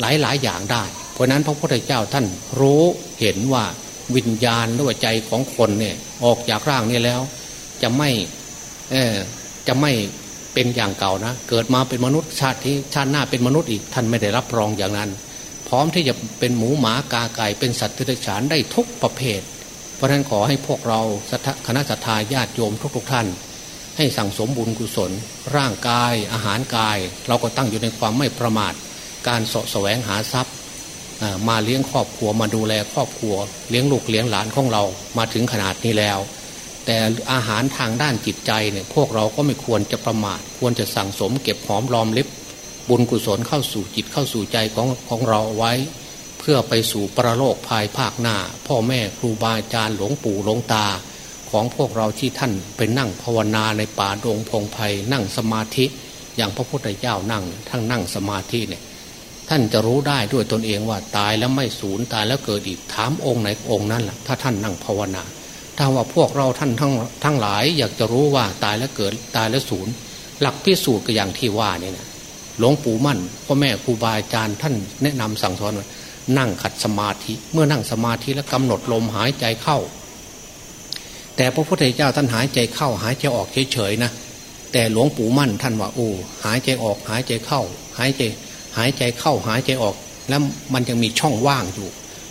S2: หลายหลายอย่างได้ เพราะนั้นพระพุทธเจ้าท่านรู้เห็นว่าวิญญาณหรือว่าใจของคนเนี่ยออกจากร่างนี้แล้ว จะไม่จะไม่เป็นอย่างเก่านะ เกิดมาเป็นมนุษย์ชาติที่ชาติหน้าเป็นมนุษย์อีกท่านไม่ได้รับรองอย่างนั้น พร้อมที่จะเป็นหมูหมากาไก่เป็นสัตว์ที่ฉานได้ทุกประเภท เพราะนั้นขอให้พวกเราคณะสัตยาญาติโยมทุกๆท่าน ให้สั่งสมบุญกุศล ร่างกายอาหารกาย เราก็ตั้งอยู่ในความไม่ประมาท การสะแสวงหาทรัพย์ มาเลี้ยงครอบครัวมาดูแลครอบครัว เลี้ยงลูกเลี้ยงหลานของเรามาถึงขนาดนี้แล้ว แต่อาหารทางด้านจิตใจเนี่ยพวกเราก็ไม่ควรจะประมาทควรจะสั่งสมเก็บหอมรอมริบบุญกุศลเข้าสู่จิตเข้าสู่ใจของของเราไว้ เพื่อไปสู่ประโลกภายภาคหน้า พ่อแม่ครูบาอาจารย์หลวงปู่หลวงตา ของพวกเราที่ท่านไปนั่งภาวนาในป่าดงพงไพ่นั่งสมาธิ อย่างพระพุทธเจ้านั่งทั้งนั่งสมาธิเนี่ย ท่านจะรู้ได้ด้วยตนเองว่าตายแล้วไม่สูญตายแล้วเกิดอีกถามองค์ไหนองค์นั้นแหละถ้าท่านนั่งภาวนา ถ้าว่าพวกเราท่านทั้งทั้งหลายอยากจะรู้ว่าตายแล้วเกิดตายแล้วสูญหลักพิสูจน์ก็อย่างที่ว่านี่นะหลวงปู่มั่นพ่อแม่ครูบาอาจารย์ท่านแนะนำสั่งสอนว่านั่งขัดสมาธิเมื่อนั่งสมาธิแล้วกำหนดลมหายใจเข้า แต่พระพุทธเจ้าท่านหายใจเข้า หายใจออกเฉยๆนะแต่หลวงปู่มั่นท่านว่าโอ้หายใจออกหายใจเข้า หายใจ หายใจเข้าหายใจออก แล้วมันยังมีช่องว่างอยู่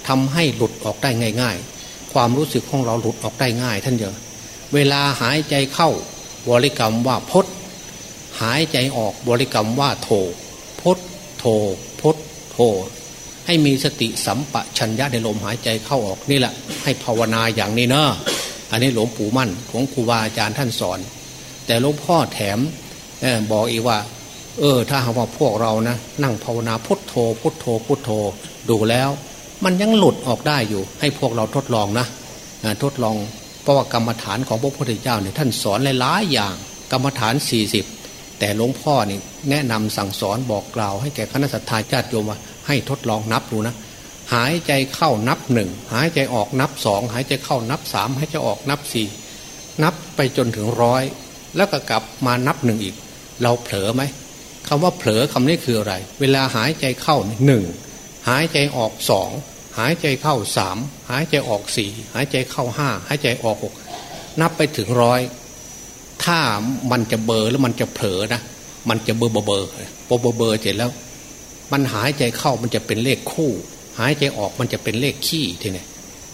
S2: ทำให้หลุดออกได้ง่าย ๆ ความรู้สึกของเราหลุดออกได้ง่าย ท่านเยอะเวลาหายใจเข้าบริกรรมว่าพดหายใจออกบริกรรมว่าโทพุทโทพุทโทให้มีสติสัมปชัญญะในลมหายใจเข้าออกนี่แหละ ให้ภาวนาอย่างนี้เนอะอันนี้หลวงปู่มั่นของครูบาอาจารย์ท่านสอน แต่หลวงพ่อแถมบอกอีกว่า เออ ถ้าหากว่าพวกเรานะ นั่งภาวนาพุทโธ พุทโธ พุทโธ ดูแล้ว มันยังหลุดออกได้อยู่ ให้พวกเราทดลองนะทดลองเพราะว่ากรรมฐานของพระพุทธเจ้าเนี่ยท่านสอนหลายๆอย่างกรรมฐานสี่สิบแต่หลวงพ่อนี่แนะนำสั่งสอนบอกกล่าว ให้แก่คณะสัตยาญาติโยมว่าให้ทดลองนับดูนะหายใจเข้านับหนึ่งหายใจออกนับสองหายใจเข้านับสามหายใจออกนับสี่นับไปจนถึงร้อยแล้วก็กลับมานับหนึ่งอีก เราเผลอไหม คำว่าเผลอคำนี้คืออะไร เวลาหายใจเข้าหนึ่งหายใจออกสองหายใจเข้าสามหายใจออกสี่หายใจเข้าห้าหายใจออกหกนับไปถึงร้อยถ้ามันจะเบอร์แล้วมันจะเผลอนะมันจะเบอร์เบอร์เบอร์เบอร์เบอร์เสร็จแล้ว มันหายใจเข้ามันจะเป็นเลขคู่ หายใจออกมันจะเป็นเลขขี้ทีนี้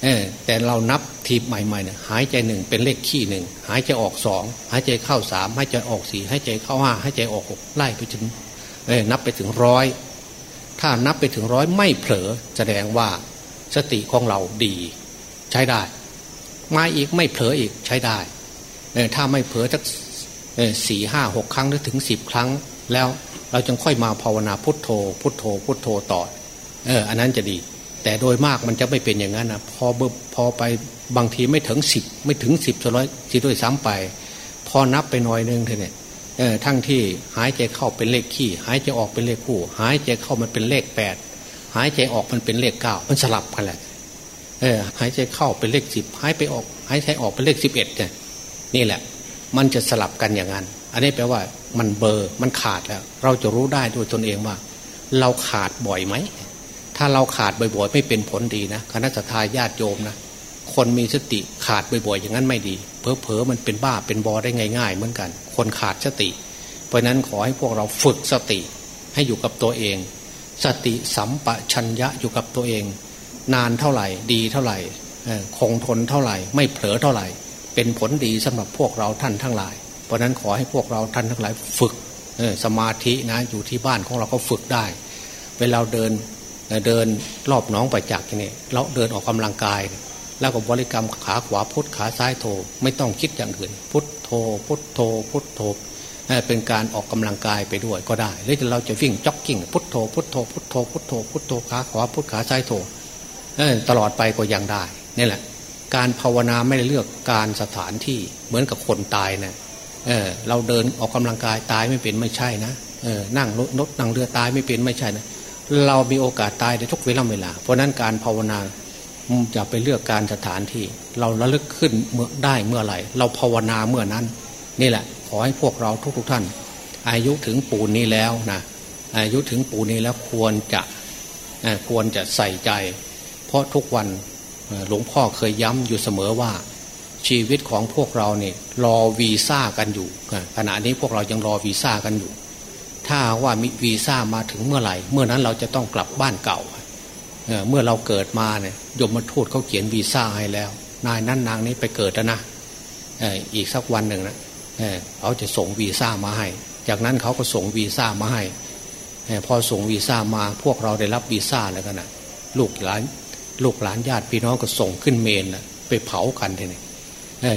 S2: เออแต่เรานับทีใหม่ๆเนี่ยหายใจหนึ่งเป็นเลขขี้หนึ่งหายใจออกสองหายใจเข้าสามหายใจออกสี่หายใจเข้าห้าหายใจออกหกไล่ไปถึงเออนับไปถึงร้อยถ้านับไปถึงร้อยไม่เผลอแสดงว่าสติของเราดีใช้ได้ มาอีกไม่เผลออีกใช้ได้ถ้าไม่เผลอสักสี่ห้าหกครั้งหรือถึงสิบครั้ง แล้วเราจึงค่อยมาภาวนาพุทโธ พุทโธพุทโธต่อเอออันนั้นจะดี แต่โดยมากมันจะไม่เป็นอย่างนั้นนะพอพอไปบางทีไม่ถึงสิบไม่ถึงสิบจะร้อยสิด้วยซ้ำไป พอนับไปหน่อยนึงเท่านี้เออทั้งที่หายใจเข้าเป็นเลขขี้หายใจออกเป็นเลขคู่ หายใจเข้ามันเป็นเลขแปดหายใจออกมันเป็นเลขเก้ามันสลับกันแหละเออหายใจเข้าเป็นเลขสิบหายไปออก หายใจออกเป็นเลขสิบเอ็ดเนี่ยนี่แหละ มันจะสลับกันอย่างนั้น อันนี้แปลว่ามันเบอร์มันขาดแล้ว เราจะรู้ได้ด้วยตนเองว่า เราขาดบ่อยไหม ถ้าเราขาดบ่อยๆ ไม่เป็นผลดีนะคณะทาญาติโยมนะคนมีสติขาดบ่อยๆ อย่างนั้นไม่ดี เพอๆมันเป็นบ้าเป็นบอได้ง่าย ๆ เหมือนกัน คนขาดสติ เพราะนั้นขอให้พวกเราฝึกสติให้อยู่กับตัวเอง สติสัมปชัญญะอยู่กับตัวเอง นานเท่าไหร่ดีเท่าไหร่คงทนเท่าไหร่ ไม่เผลอเท่าไหร่ เป็นผลดีสำหรับพวกเราท่านทั้งหลาย เพราะนั้นขอให้พวกเราท่านทั้งหลายฝึกสมาธินะอยู่ที่บ้านของเราก็ฝึกได้ เวลาเดิน เดินรอบน้องไปจากที่นี่เราเดินออกกำลังกาย แล้วก็บริกรรมขาขวาพุทขาซ้ายโท ไม่ต้องคิดอย่างอื่น พุทโธพุทโธพุทโธเป็นการออกกำลังกายไปด้วยก็ได้ หรือเราจะวิ่งจ็อกกิ้งพุทโธพุทโธพุทโธพุทโธพุทโธขาขวาพุทขาซ้ายโทตลอดไปก็ยังได้นี่แหละ การภาวนาไม่ได้เลือกการสถานที่เหมือนกับคนตายนะเออเราเดินออกกำลังกายตายไม่เป็นไม่ใช่นะเออนั่งรถนั่งเรือตายไม่เป็นไม่ใช่นะ เรามีโอกาสตายในทุกเวลาเวลา เพราะนั้นการภาวนาจะไปเลือกการสถานที่ เราระลึกขึ้นเมื่อได้เมื่อไหร่ เราภาวนาเมื่อนั้น นี่แหละ ขอให้พวกเราทุกๆทท่าน อายุถึงปูนนี้แล้วนะอายุถึงปูนนี้แล้วควรจะควรจะใส่ใจ เพราะทุกวันหลวงพ่อเคยย้ำอยู่เสมอว่าชีวิตของพวกเราเนี่ยรอวีซ่ากันอยู่ขณะนี้พวกเรายังรอวีซ่ากันอยู่ ถ้าว่ามีวีซ่ามาถึงเมื่อไหร่ เมื่อนั้นเราจะต้องกลับบ้านเก่าเมื่อเราเกิดมาเนี่ยยมมาทูตเขาเขียนวีซ่าให้แล้ว นายนั้นนางนี้ไปเกิดแล้วนะอีกสักวันหนึ่งนะเขาจะส่งวีซ่ามาให้ จากนั้นเขาก็ส่งวีซ่ามาให้พอส่งวีซ่ามาพวกเราได้รับวีซ่าแล้วกันนะลูกหลานลูกหลานญาติพี่น้องก็ส่งขึ้นเมนไปเผากันทีนี้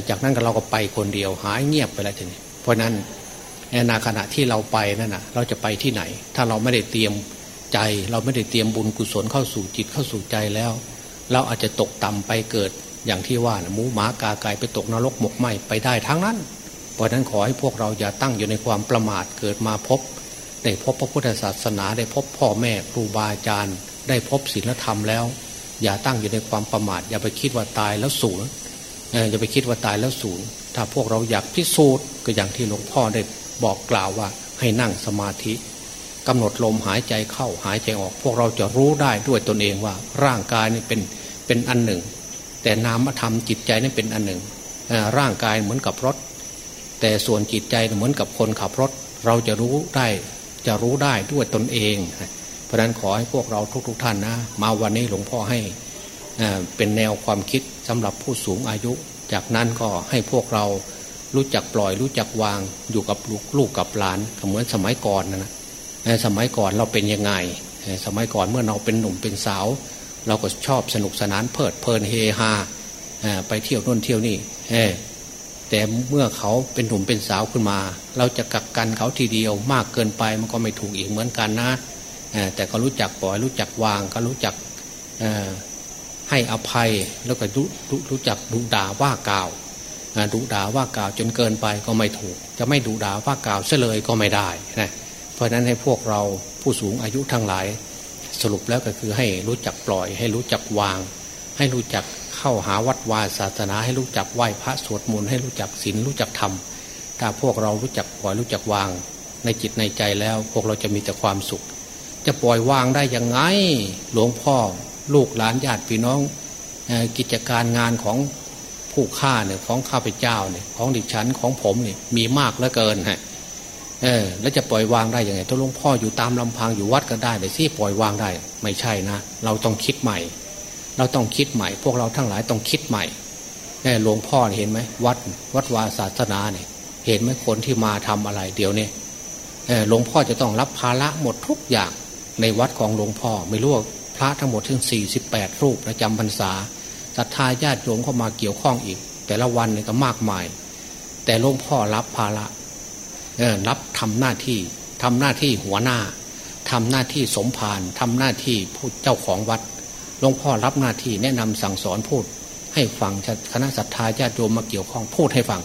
S2: จากนั้นก็เราก็ไปคนเดียวหายเงียบไปแล้วทีนี้เพราะนั้น ในขณะที่เราไปนั่นนะเราจะไปที่ไหน ถ้าเราไม่ได้เตรียมใจ เราไม่ได้เตรียมบุญกุศลเข้าสู่จิตเข้าสู่ใจแล้ว เราอาจจะตกต่ำไปเกิดอย่างที่ว่านะหมูหมากาไก่ไปตกนรกหมกไหมไปได้ทั้งนั้น เพราะนั้นขอให้พวกเราอย่าตั้งอยู่ในความประมาทเกิดมาพบได้พบพระพุทธศาสนาได้พบพ่อแม่ครูบาอาจารย์ ได้พบศีลธรรมแล้ว อย่าตั้งอยู่ในความประมาท อย่าไปคิดว่าตายแล้วสูญอย่าไปคิดว่าตายแล้วสูญถ้าพวกเราอยากพิสูจน์ก็อย่างที่หลวงพ่อได้ บอกกล่าวว่าให้นั่งสมาธิกำหนดลมหายใจเข้าหายใจออก พวกเราจะรู้ได้ด้วยตนเองว่า ร่างกายนี่เป็นเป็นอันหนึ่ง แต่นามธรรมจิตใจนี่เป็นอันหนึ่งร่างกายเหมือนกับรถ แต่ส่วนจิตใจเหมือนกับคนขับรถ เราจะรู้ได้จะรู้ได้ด้วยตนเอง เพราะนั้นขอให้พวกเราทุกๆทท่านนะ มาวันนี้หลวงพ่อให้เป็นแนวความคิดสำหรับผู้สูงอายุ จากนั้นก็ให้พวกเรา รู้จักปล่อยรู้จักวางอยู่กับลูกลูกกับหลานเหมือนสมัยก่อนนะสมัยก่อนเราเป็นยังไง สมัยก่อนเมื่อเราเป็นหนุ่มเป็นสาว เราก็ชอบสนุกสนานเพลิดเพลินเฮฮาไปเที่ยวน่นเที่ยวนี่แต่เมื่อเขาเป็นหนุ่มเป็นสาวขึ้นมา เราจะกักกันเขาทีเดียวมากเกินไปมันก็ไม่ถูกอีกเหมือนกันนะแต่ก็รู้จักปล่อยรู้จักวางก็รู้จักให้อภัยแล้วก็รู้รู้จักดุด่าว่ากล่าว ดุด่าว่ากล่าวจนเกินไปก็ไม่ถูก จะไม่ดุด่าว่ากล่าวเสเลยก็ไม่ได้นะเพราะฉะนั้นให้พวกเราผู้สูงอายุทั้งหลาย สรุปแล้วก็คือให้รู้จักปล่อย ให้รู้จักวาง ให้รู้จักเข้าหาวัดวาศาสนา ให้รู้จักไหว้พระสวดมนต์ให้รู้จักศีลรู้จักธรรมถ้าพวกเรารู้จักปล่อยรู้จักวาง ในจิตในใจแล้วพวกเราจะมีแต่ความสุข จะปล่อยวางได้ยังไงหลวงพ่อลูกหลานญาติพี่น้องกิจการงานของ ผู้ฆ่าเนี่ยของข้าพเจ้าเนี่ยของดิฉันของผมเนี่ยมีมากเหลือเกินฮะเออแล้วจะปล่อยวางได้ยังไงถ้าหลวงพ่ออยู่ตามลำพังอยู่วัดก็ได้แต่ที่ปล่อยวางได้ ไม่ใช่นะเราต้องคิดใหม่ เราต้องคิดใหม่ พวกเราทั้งหลายต้องคิดใหม่หลวงพ่อเห็นไหมวัดวัดวาศาสนาเนี่ยเห็นไหมคนที่มาทำอะไรเดี๋ยวนี้หลวงพ่อจะต้องรับภาระหมดทุกอย่างในวัดของหลวงพ่อ ไม่รู้ว่าพระทั้งหมดถึงสี่สิบแปดรูปประจำพรรษา ศรัทธาญาติโยมเข้ามาเกี่ยวข้องอีก แต่ละวันเนี่ยก็มากมาย แต่หลวงพ่อรับภาระรับทำหน้าที่ทำหน้าที่หัวหน้าทำหน้าที่สมภารทำหน้าที่ผู้เจ้าของวัดหลวงพ่อรับหน้าที่แนะนำสั่งสอนพูด ให้ฟังคณะศรัทธาญาติโยมมาเกี่ยวข้องพูดให้ฟัง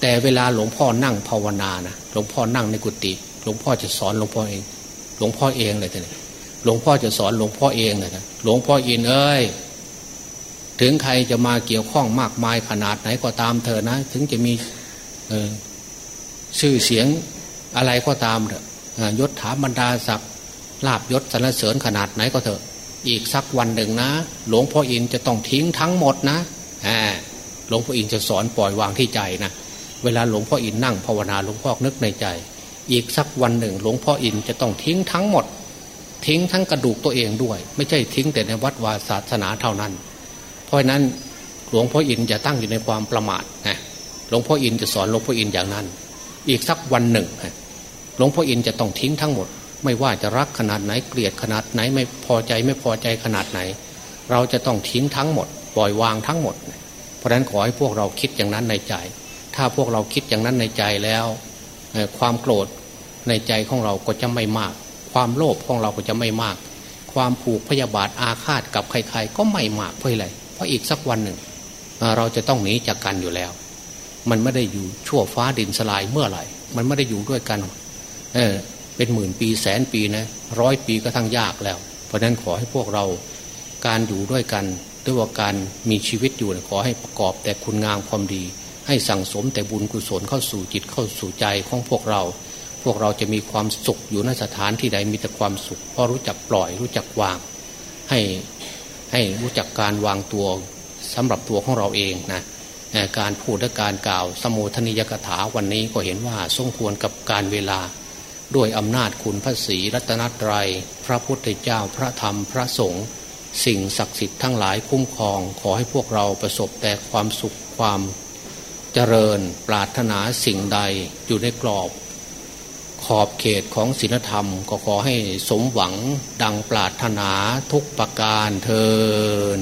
S2: แต่เวลาหลวงพ่อนั่งภาวนานะหลวงพ่อนั่งในกุฏิหลวงพ่อจะสอนหลวงพ่อเอง หลวงพ่อเองเลยท่านหลวงพ่อจะสอนหลวงพ่อเองเลยนะหลวงพ่ออินเอ้ย ถึงใครจะมาเกี่ยวข้องมากมายขนาดไหนก็ตามเธอนะ ถึงจะมีชื่อเสียงอะไรก็ตามเถอะยศถาบรรดาศักดิ์ลาบยศสรรเสริญขนาดไหนก็เถอะ อีกสักวันหนึ่งนะ หลวงพ่ออินจะต้องทิ้งทั้งหมดนะหลวงพ่ออินจะสอนปล่อยวางที่ใจนะเวลาหลวงพ่ออินนั่งภาวนาหลวงพ่อนึกในใจ อีกสักวันหนึ่ง หลวงพ่ออินจะต้องทิ้งทั้งหมด ทิ้งทั้งกระดูกตัวเองด้วย ไม่ใช่ทิ้งแต่ในวัดวาศาสนาเท่านั้น ราะนั้นหลวงพ่ออินจะตั้งอยู่ในความประมาทนะหลวงพ่ออินจะสอนหลวงพ่ออินอย่างนั้น อีกสักวันหนึ่งหลวงพ่ออินจะต้องทิ้งทั้งหมด ไม่ว่าจะรักขนาดไหนเกลียดขนาดไหนไม่พอใจไม่พอใจขนาดไหน เราจะต้องทิ้งทั้งหมด ปล่อยวางทั้งหมด เพราะฉะนั้นขอให้พวกเราคิดอย่างนั้นในใจ ถ้าพวกเราคิดอย่างนั้นในใจแล้วความโกรธในใจของเราก็จะไม่มาก ความโลภของเราก็จะไม่มาก ความผูกพยาบาทอาฆาตกับใครๆก็ไม่มากเพราะอะไร เพราะอีกสักวันหนึ่ง เราจะต้องหนีจากกันอยู่แล้ว มันไม่ได้อยู่ชั่วฟ้าดินสลายเมื่อไหร่ มันไม่ได้อยู่ด้วยกัน เออ เป็นหมื่นปีแสนปีนะร้อยปีก็ทั้งยากแล้ว เพราะนั้นขอให้พวกเราการอยู่ด้วยกันด้วยว่าการมีชีวิตอยู่ขอให้ประกอบแต่คุณงามความดี ให้สั่งสมแต่บุญกุศลเข้าสู่จิตเข้าสู่ใจของพวกเรา พวกเราจะมีความสุขอยู่ในสถานที่ใดมีแต่ความสุขเพราะรู้จักปล่อยรู้จักวาง ให้ ให้รู้จักการวางตัวสำหรับตัวของเราเองนะการพูดและการกล่าวสมุทนิยกถาวันนี้ก็เห็นว่าสมควรกับการเวลา ด้วยอำนาจคุณพระศรีรัตนตรยัย พระพุทธเจ้าพระธรรมพระสงฆ์สิ่งศักดิ์สิทธิ์ทั้งหลายคุ้มครอง ขอให้พวกเราประสบแต่ความสุขความเจริญปรารถนาสิ่งใดอยู่ในกรอบ ขอบเขตของศีลธรรมก็ขอให้สมหวังดังปรารถนาทุกประการเทิน